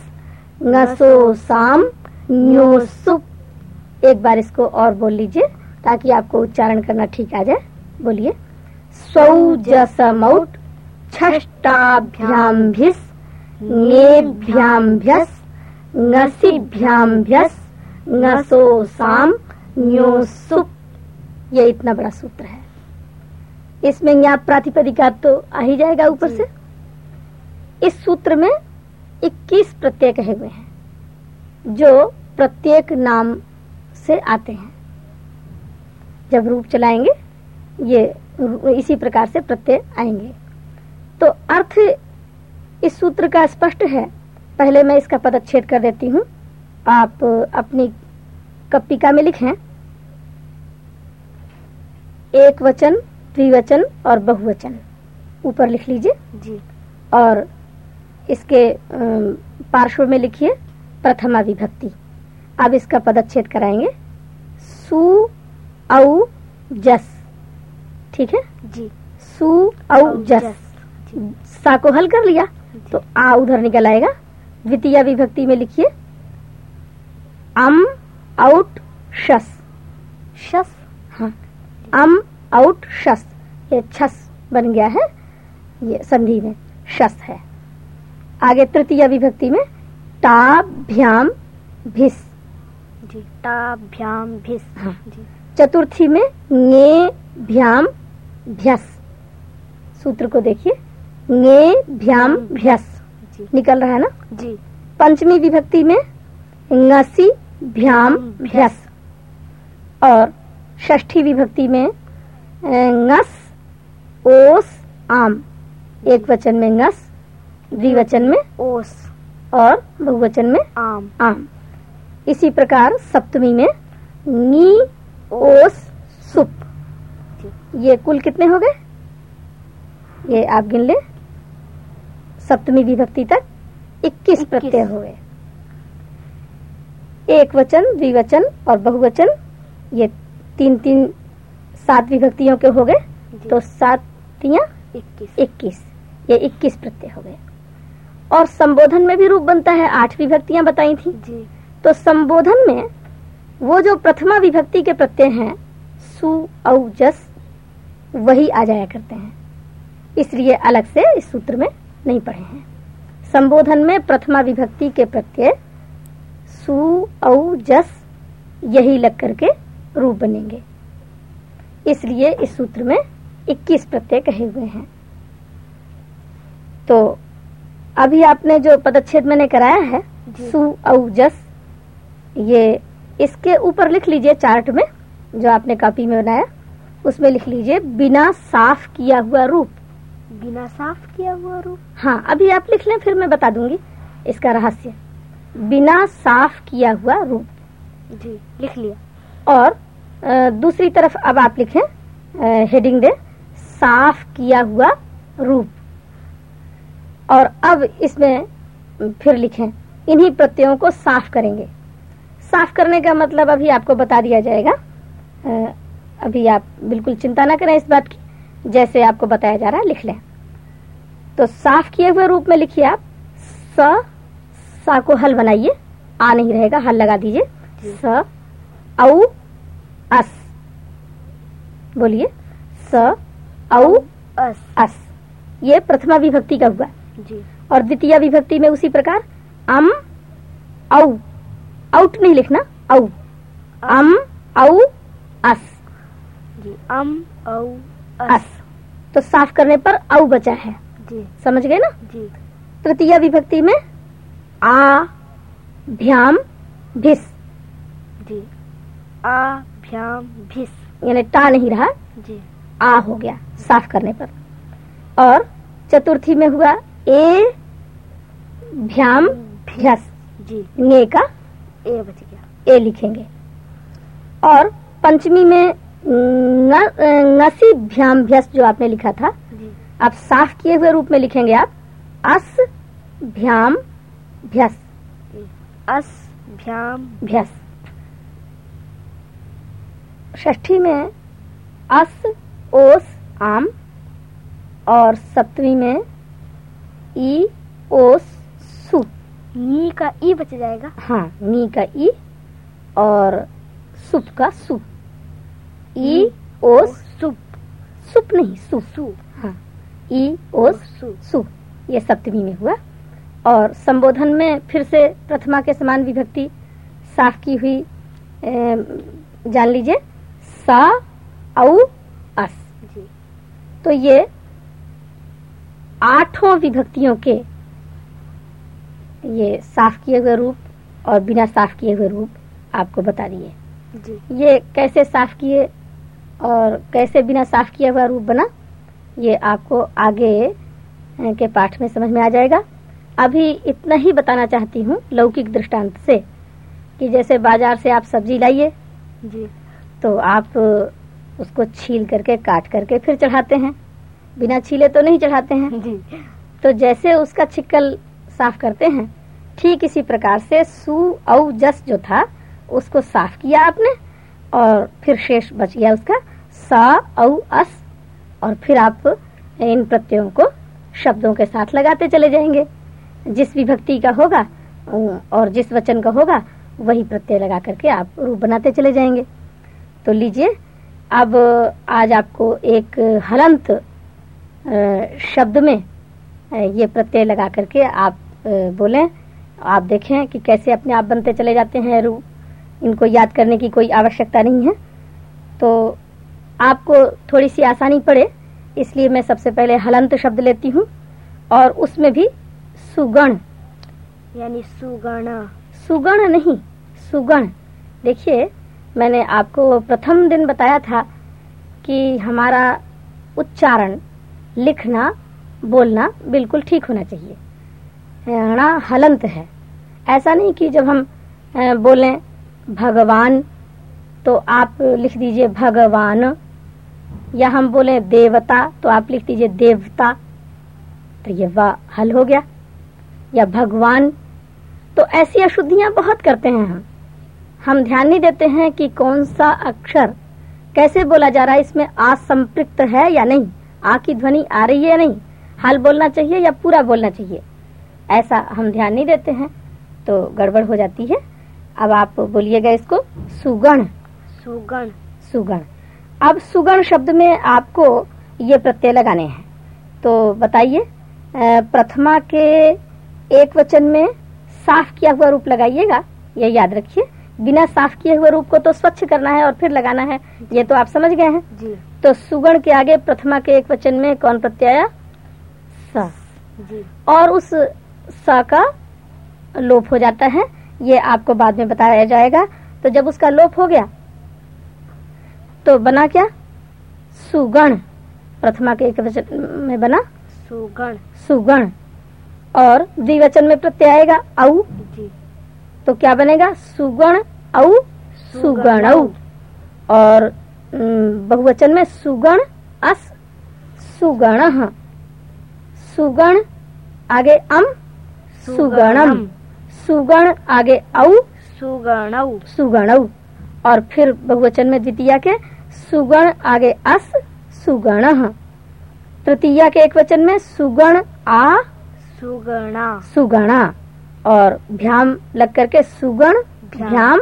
ङसोसाम न्योसुप एक बार इसको और बोल लीजिए ताकि आपको उच्चारण करना ठीक आ जाए। बोलिए। स्वजसमौट छष्टाभ्याम्भिस ङेभ्याम्भ्यस ङसिभ्याम्भ्यस ङसोसाम न्योसुप ये इतना बड़ा सूत्र है। इसमें ज्ञाप प्रातिपदिका तो आ ही जाएगा ऊपर से। इस सूत्र में 21 प्रत्यय कहे हुए हैं, जो प्रत्येक नाम से आते हैं। जब रूप चलाएँगे, ये इसी प्रकार से प्रत्यय आएँगे। तो अर्थ इस सूत्र का स्पष्ट है। पहले मैं इसका पदच्छेद कर देती हूँ। आप अपनी कपिका में लिखें। एक वचन द्विवचन और बहुवचन। ऊपर लिख लीजिए। जी। और इसके पार्श्व में लिखिए प्रथमा विभक्ति। अब इसका पदच्छेद कराएँगे। सु औ जस। ठीक है? जी। सु औ जस। सा को हल कर लिया। तो आ उधर निकल आएगा। द्वितीय विभक्ति में लिखिए। अम आउट शस। शस? हाँ। अम आउट शस। ये छस बन गया है। ये संधि में शस है। आगे तृतीय विभक्ति में टाभ्याम भिस। जी ताभ्याम भिस। हाँ। जी। चतुर्थी में ने भ्याम भ्यस सूत्र को देखिए। भ्याम भ्यस निकल रहा है ना? जी। पंचमी विभक्ति में ngसी भ्याम भ्यस। और षष्ठी विभक्ति में ngस ओस आम। एक वचन में ngस द्विवचन में ओस। और बहुवचन में आम। आम। इसी प्रकार सप्तमी में नी ओस सुप। ये कुल कितने हो गए? ये आप गिन ले। सप्तमी विभक्ति तक 21 प्रत्यय हुए। एक वचन द्विवचन और बहुवचन ये तीन तीन सात विभक्तियों के हो गए तो सात तिया इक्कीस। इक्कीस ये इक्कीस प्रत्यय हो गए। और संबोधन में भी रूप बनता है आठ विभक्तियाँ बताई थी। जी। तो संबोधन में वो जो प्रथमा विभक्ति के प्रत्यय हैं सु औ जस वही आ जाया करते हैं। इसलिए अलग से इस सूत्र में नहीं पढ़े हैं। संबोधन में प्रथमा विभक्ति के प्रत्यय सु औ जस यही लग करके रूप बनेंगे। इसलिए इस सूत्र में 21 प्रत्यय कहे हुए हैं। तो अभी आपने जो पदच्छेद मैंने कराया है। सु औ जस ये इसके ऊपर लिख लीजिए चार्ट में जो आपने कॉपी में बनाया उसमें लिख लीजिए बिना साफ़ किया हुआ रूप। बिना साफ़ किया हुआ रूप? हाँ अभी आप लिख लें फिर मैं बता दूँगी इसका रहस्य। बिना साफ़ किया हुआ रूप। जी लिख लिया। और दूसरी तरफ़ अब आप लिखें हेडिंग दे साफ़ किया हुआ रूप। और अब इसमें फिर लिखें इन्हीं प्रत्ययों को साफ़ करेंगे। साफ़ करने का मतलब अभी आपको बता दिया जाएगा। अभी आप बिल्कुल चिंता ना करें इस बात की। जैसे आपको बताया जा रहा है लिख लें। तो साफ़ किए हुए रूप में लिखिए आप स सा को हल बनाइए आ नहीं रहेगा हल लगा दीजिए। स औ अस। बोलिए स औ अस। अस। ये प्रथमा विभक्ति का हुआ। जी। और द्वितीय विभक्ति में उसी प्रकार अम औ। आउट नहीं लिखना औ। अम औ अस। जी अम औ अस। तो साफ़ करने पर औ बचा है। जी। समझ गए ना? जी। तृतीय विभक्ति में आ भ्याम भिस। जी। आ भ्याम भिस। यानी टा नहीं रहा। जी। आ हो गया साफ़ करने पर। और चतुर्थी में हुआ ए भ्याम भ्यस। जी। ने का ए बच गया। ए लिखेंगे। और पंचमी में न, नसी भ्याम भ्यस जो आपने लिखा था जी। आप साफ़ किए हुए रूप में लिखेंगे आप अस भ्याम भ्यस अस भ्याम भ्यस षष्ठी में अस ओस आम और सप्तमी में ई ओस सु। नी का ई बच जाएगा? हाँ नी का ई और सुप का सु। ई ओस सुप। सुप नहीं सु सु हाँ। ई ओस सु ये सप्तमी में हुआ। और संबोधन में फिर से प्रथमा के समान विभक्ति साफ़ की हुई जान लीजिए। सा औ अस। जी। तो ये आठों विभक्तियों के ये साफ़ किए हुए रूप और बिना साफ़ किए हुए रूप आपको बता दिए। ये कैसे साफ़ किए? और कैसे बिना साफ़ किया हुआ रूप बना ये आपको आगे के पाठ में समझ में आ जाएगा। अभी इतना ही बताना चाहती हूँ लौकिक दृष्टांत से कि जैसे बाज़ार से आप सब्ज़ी लाइए जी। तो आप उसको छील करके काट करके फिर चढ़ाते हैं। बिना छीले तो नहीं चढ़ाते हैं। जी। तो जैसे उसका छिक्कल साफ़ करते हैं ठीक इसी प्रकार से सु औ जस जो था उसको साफ़ किया आपने और फिर शेष बच गया उसका, सा, औ, अस, और फिर आप इन प्रत्ययों को शब्दों के साथ लगाते चले जाएँगे। जिस विभक्ति का होगा और जिस वचन का होगा, वही प्रत्यय लगा करके आप रूप बनाते चले जाएँगे। तो लीजिए, अब आज आपको एक हलंत शब्द में ये प्रत्यय लगा करके आप बोलें। आप देखें कि कैसे अपने आप बनते चले जाते हैं रूप इनको याद करने की कोई आवश्यकता नहीं है। तो आपको थोड़ी सी आसानी पड़े, इसलिए मैं सबसे पहले हलंत शब्द लेती हूँ और उसमें भी सुगण, यानी सुगण। सुगण नहीं, सुगण। देखिए, मैंने आपको प्रथम दिन बताया था कि हमारा उच्चारण लिखना, बोलना बिल्कुल ठीक होना चाहिए। हलंत है। ऐसा नहीं कि जब हम बोलें भगवान तो आप लिख दीजिए भगवान। या हम बोले देवता तो आप लिख दीजिए देवता। तो ये वाह हल हो गया। या भगवान तो ऐसी अशुद्धियाँ बहुत करते हैं हम। हम ध्यान नहीं देते हैं कि कौन सा अक्षर कैसे बोला जा रहा है, इसमें आ है या नहीं, आ की ध्वनि आ रही है या नहीं, हल बोलना चाहिए या पूरा बोलना चाहिए। ऐसा हम ध्यान नहीं देते हैं तो गड़बड़ हो जाती है। अब आप बोलिएगा इसको सुगण। सुगण। सुगण। अब सुगण शब्द में आपको ये प्रत्यय लगाने हैं। तो बताइए प्रथमा के एक वचन में साफ़ किया हुआ रूप लगाइएगा ये याद रखिए। बिना साफ़ किए हुए रूप को तो स्वच्छ करना है और फिर लगाना है ये तो आप समझ गए हैं। जी। तो सुगण के आगे प्रथमा के एक वचन में कौन प्रत्यय आया? स। जी। और उस स का लोप हो जाता है। ये आपको बाद में बताया जाएगा। तो जब उसका लोप हो गया तो बना क्या? सुगण। प्रथमा के एक वचन में बना। सुगण। सुगण। और द्विवचन में प्रत्यय आएगा औ। तो क्या बनेगा? सुगण औ। सुगण औ। और बहुवचन में सुगण अस। सुगण। सुगण आगे अम। सुगणम। सुगण आगे औ सुगणौ। सुगणौ। और फिर बहुवचन में द्वितीया के सुगण आगे अस सुगण। तृतीया के एक वचन में सुगण आ सुगणा। सुगणा। और भ्याम लग करके सुगण भ्याम।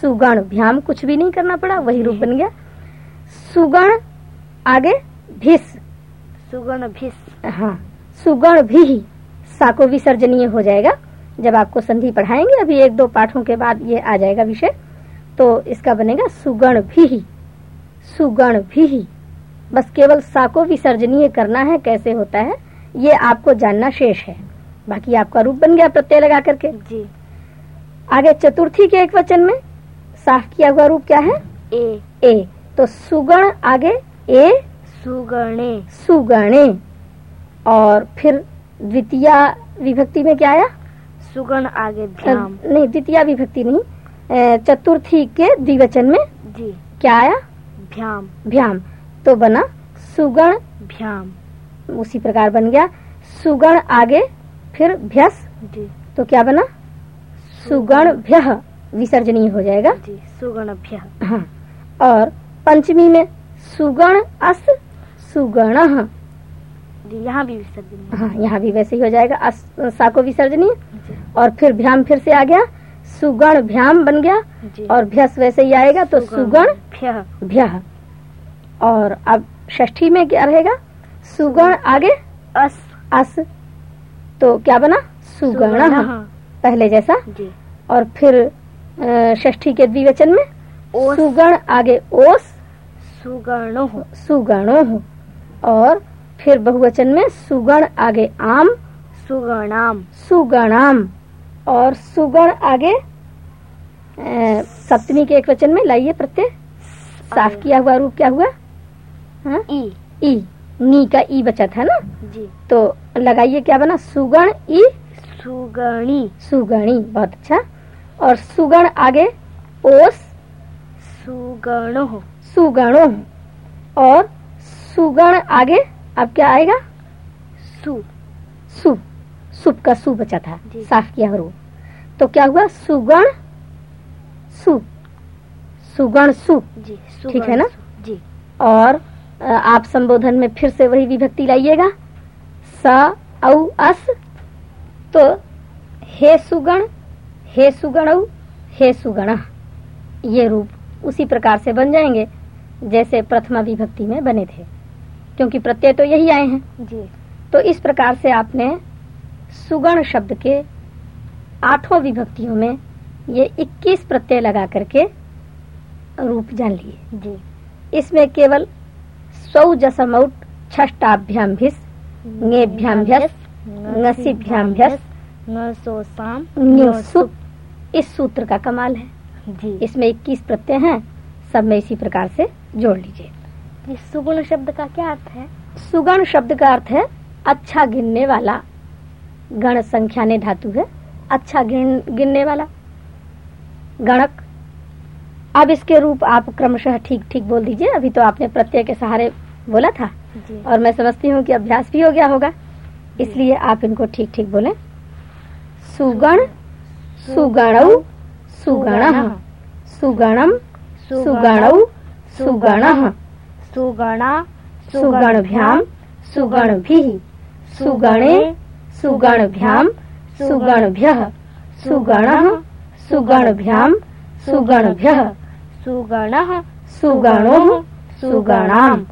सुगण। भ्याम कुछ भी नहीं करना पड़ा वही रूप बन गया। सुगण आगे भिस। सुगण भिस। हाँ सुगण भी सा को विसर्जनीय हो जाएगा। जब आपको संधि पढ़ाएँगे अभी एक दो पाठों के बाद ये आ जाएगा विषय तो इसका बनेगा सुगण भी सुगण भी बस केवल सा को विसर्जनीय करना है कैसे होता है ये आपको जानना शेष है। बाकी आपका रूप बन गया प्रत्यय लगा करके। जी। आगे चतुर्थी के एक वचन में साफ़ किया हुआ रूप क्या है? ए। ए। तो सुगण आगे ए। सुगणे। सुगणे। और फिर द्वितीय विभक्ति में क्या आया? सुगण आगे भ्याम। नहीं द्वितीय विभक्ति नहीं। चतुर्थी के द्विवचन में जी। क्या आया? भ्याम। भ्याम। तो बना सुगण भ्याम। उसी प्रकार बन गया। सुगण आगे फिर भ्यस। जी। तो क्या बना? सुगण। भ्य विसर्जनीय हो जाएगा। जी सुगण भ्य। हाँ। और पंचमी में सुगण अस सुगण। जी यहाँ भी विसर्जन हाँ यहाँ भी वैसे ही हो जाएगा। अस सा को विसर्जनीय और फिर भ्याम फिर से आ गया। सुगण भ्याम बन गया। और भ्यस वैसे ही आएगा तो सुगण भ्य और अब षष्ठी में क्या रहेगा? सुगण आगे। अस। अस। तो क्या बना? सुगण। पहले जैसा। और फिर षष्ठी के द्विवचन में। सुगण आगे ओस। सुगणो। सुगणो। और फिर बहुवचन में सुगण आगे आम सुगणाम। सुगणाम। और सुगण आगे सप्तमी के एक वचन में लाइए प्रत्यय। साफ़ किया हुआ रूप क्या हुआ? हाँ? ई। ई। नी का ई बचा था ना? जी। तो लगाइए क्या बना? सुगण ई। सुगणी। सुगणी बहुत अच्छा। और सुगण आगे ओस। सुगणो। सुगणो। और सुगण आगे अब क्या आएगा? सु। सु। सुप का सु बचा था। साफ़ किया रूप तो क्या हुआ? सुगण सु। सुगण सु। ठीक है ना? जी। और आप संबोधन में फिर से वही विभक्ति लाइएगा। स औ अस। तो हे सुगण हे सुगण हे सुगण। ये रूप उसी प्रकार से बन जाएँगे जैसे प्रथमा विभक्ति में बने थे। क्योंकि प्रत्यय तो यही आए हैं। जी। तो इस प्रकार से आपने सुगण शब्द के आठों विभक्तियों में ये 21 प्रत्यय लगा करके रूप जान लिए। जी। इसमें केवल सौ जसमौट छष्टाभ्याम भिस ङेभ्याम भ्यस ङसिभ्याम भ्यस इस सूत्र का कमाल है। जी। इसमें 21 प्रत्यय हैं सब में इसी प्रकार से जोड़ लीजिए। सुगुण शब्द का क्या अर्थ है? सुगण शब्द का अर्थ है अच्छा गिनने वाला। गण संख्या ने धातु है अच्छा गिन गिनने वाला। गणक अब इसके रूप आप क्रमशः ठीक ठीक बोल दीजिए। अभी तो आपने प्रत्यय के सहारे बोला था। और मैं समझती हूँ कि अभ्यास भी हो गया होगा। इसलिए आप इनको ठीक ठीक बोले। सुगण सुगण सुगण। सुगणम सुगण सुगणः। सुगणा सुगणभ्याम सुगणभिः सुगणे सुगणभ्याम सुगणभ्यः सुगणः सुगणभ्याम सुगणभ्यः सुगणः सुगणोः सुगणाम्।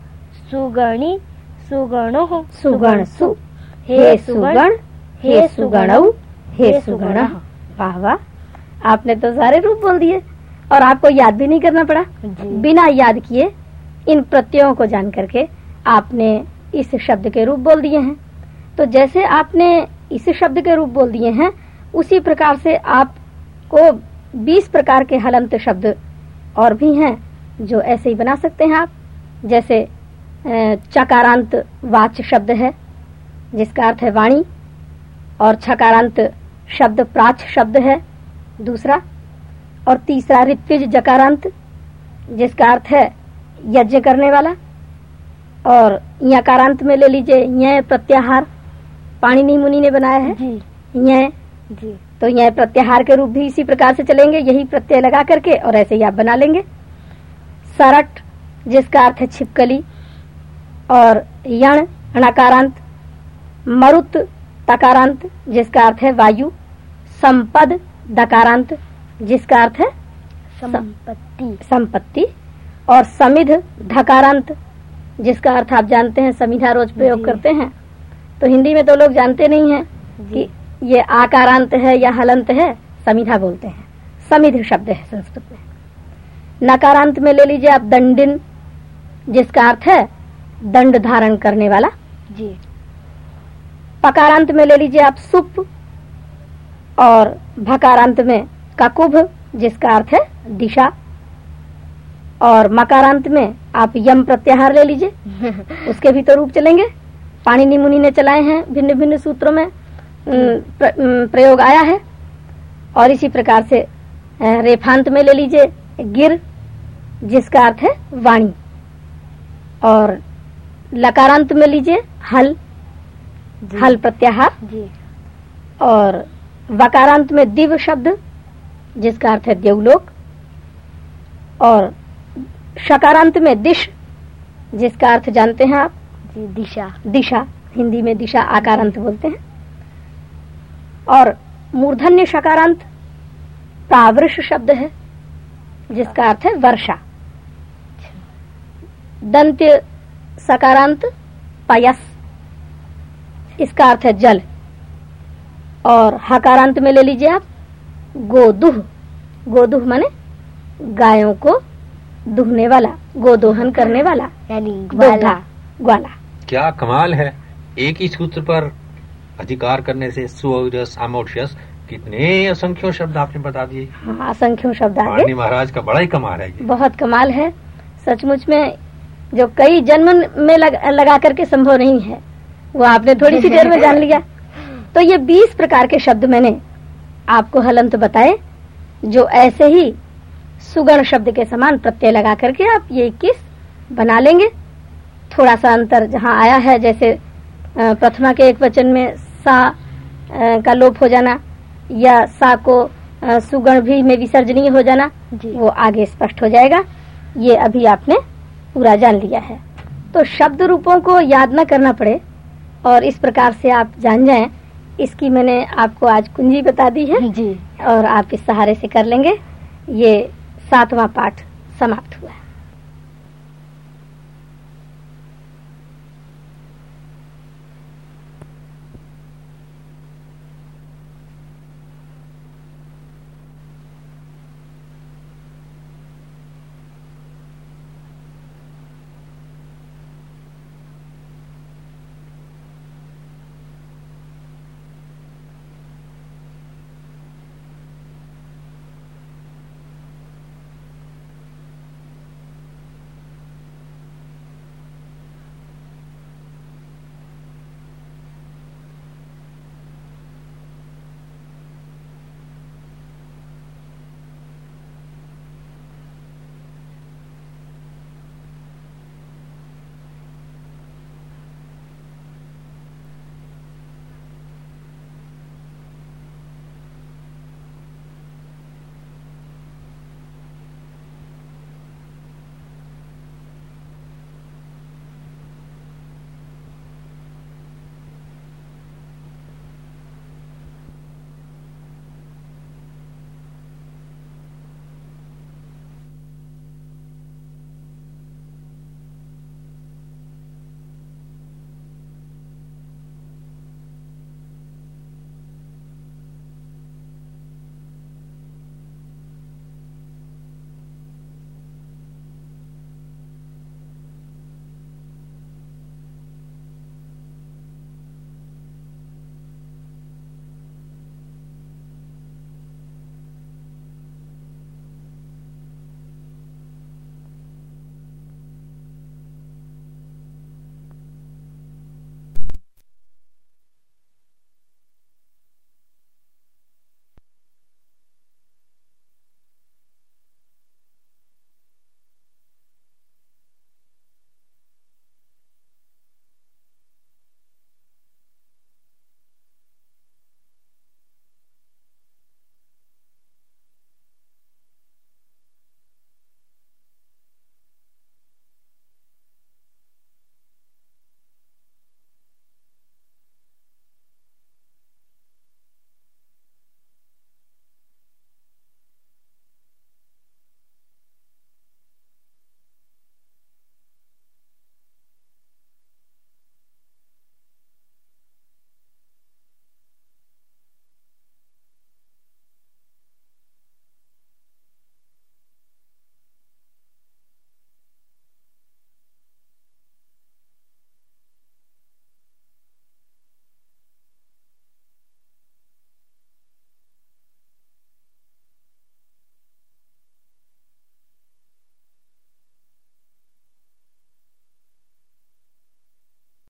सुगणि सुगणोः। सुगणसु। हे सुगण हे सुगणौ हे सुगण। वाह वाह। आपने तो सारे रूप बोल दिए और आपको याद भी नहीं करना पड़ा। बिना याद किए इन प्रत्ययों को जान करके आपने इस शब्द के रूप बोल दिए हैं। तो जैसे आपने इस शब्द के रूप बोल दिए हैं, उसी प्रकार से आपको 20 प्रकार के हलंत शब्द और भी हैं जो ऐसे ही बना सकते हैं आप। जैसे चकारांत वाच शब्द है, जिसका अर्थ है वाणी, और छकारांत शब्द प्राच शब्द है, दूसरा। और तीसरा ऋत्विज जकारांत, जिसका अर्थ है यज्ञ करने वाला और यकारांत में ले लीजिए यह प्रत्याहार। पाणिनि मुनि ने बनाया है। जी। य जी। तो यह प्रत्याहार के रूप भी इसी प्रकार से चलेंगे यही प्रत्यय लगा करके और ऐसे ही आप बना लेंगे। सरट जिसका अर्थ है छिपकली और यण णकारांत मरुत तकारांत जिसका अर्थ है वायु संपद दकारांत जिसका अर्थ है संपत्ति। संपत्ति। और समिध धकारांत जिसका अर्थ आप जानते हैं समिधा रोज प्रयोग करते हैं। तो हिंदी में तो लोग जानते नहीं हैं कि ये आकारांत है या हलंत है समिधा बोलते हैं। समिध शब्द है संस्कृत में। नकारांत में ले लीजिए आप दंडिन जिसका अर्थ है दंड धारण करने वाला। जी। पकारांत में ले लीजिए आप सुप और भकारांत में ककुभ जिसका अर्थ है दिशा। और मकारांत में आप यम प्रत्याहार ले लीजिए। (laughs) उसके भी तो रूप चलेंगे। पाणिनि मुनि ने चलाए हैं भिन्न भिन्न सूत्रों में प्र, प्रयोग आया है। और इसी प्रकार से रेफांत में ले लीजिए गिर जिसका अर्थ है वाणी। और लकारांत में लीजिए हल हल प्रत्याहार। जी। और वकारांत में दिव्य शब्द जिसका अर्थ है देवलोक। और शकारांत में दिश जिसका अर्थ जानते हैं आप? जी दिशा। दिशा हिंदी में दिशा आकारांत बोलते हैं। और मूर्धन्य शकारांत प्रावृष शब्द है जिसका अर्थ है वर्षा। दंत्य सकारांत पयस इसका अर्थ है जल। और हकारांत में ले लीजिए आप गोदुह। गोदुह माने गायों को दुहने वाला गोदोहन करने वाला यानी ग्वाला। ग्वाला। क्या कमाल है? एक ही सूत्र पर अधिकार करने से सामोक्षस कितने असंख्यों शब्द आपने बता दिए। हाँ असंख्यों शब्द आगे। महाराज का बड़ा ही कमाल है ये। बहुत कमाल है। सचमुच में जो कई जन्म में लग, लगा करके संभव नहीं है। वो आपने थोड़ी सी देर में जान लिया। तो ये बीस प्रकार के शब्द मैंने आपको हलंत बताए जो ऐसे ही सुगण शब्द के समान प्रत्यय लगा करके आप ये इक्कीस बना लेंगे। थोड़ा सा अंतर जहाँ आया है जैसे प्रथमा के एक वचन में सा का लोप हो जाना या सा को सुगण भी में विसर्जनीय हो जाना जी। वो आगे स्पष्ट हो जाएगा। ये अभी आपने पूरा जान लिया है। तो शब्द रूपों को याद न करना पड़े और इस प्रकार से आप जान जाएँ। इसकी मैंने आपको आज कुंजी बता दी है जी। और आप इस सहारे से कर लेंगे। ये सातवां पाठ समाप्त हुआ।